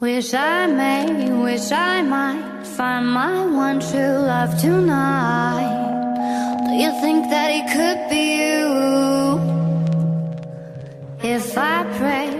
Wish I may, wish I might find my one true love tonight. Do you think that it could be you? If I pray.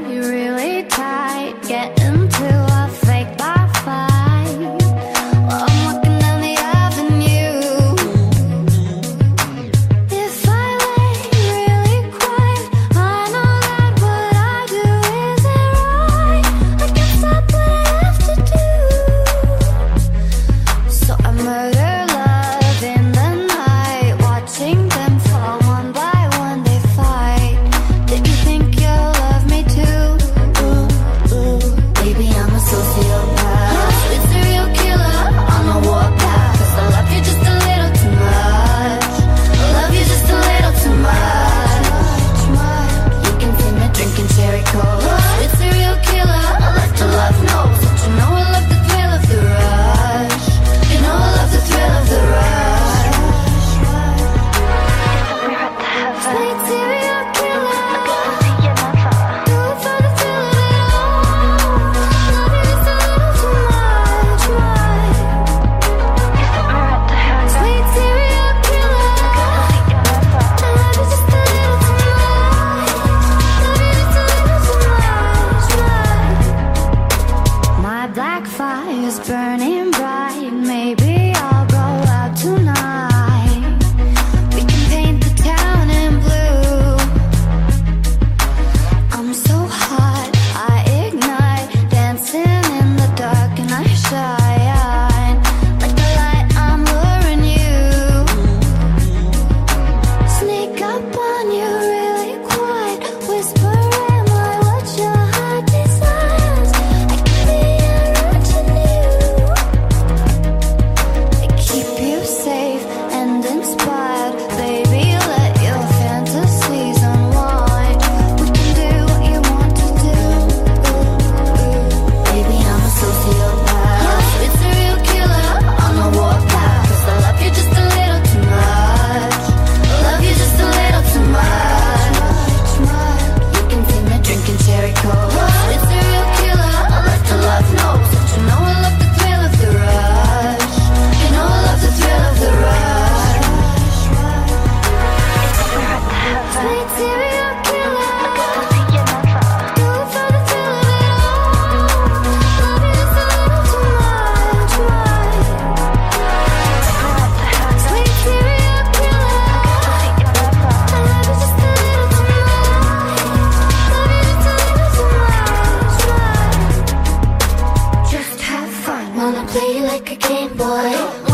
play you like a Game Boy.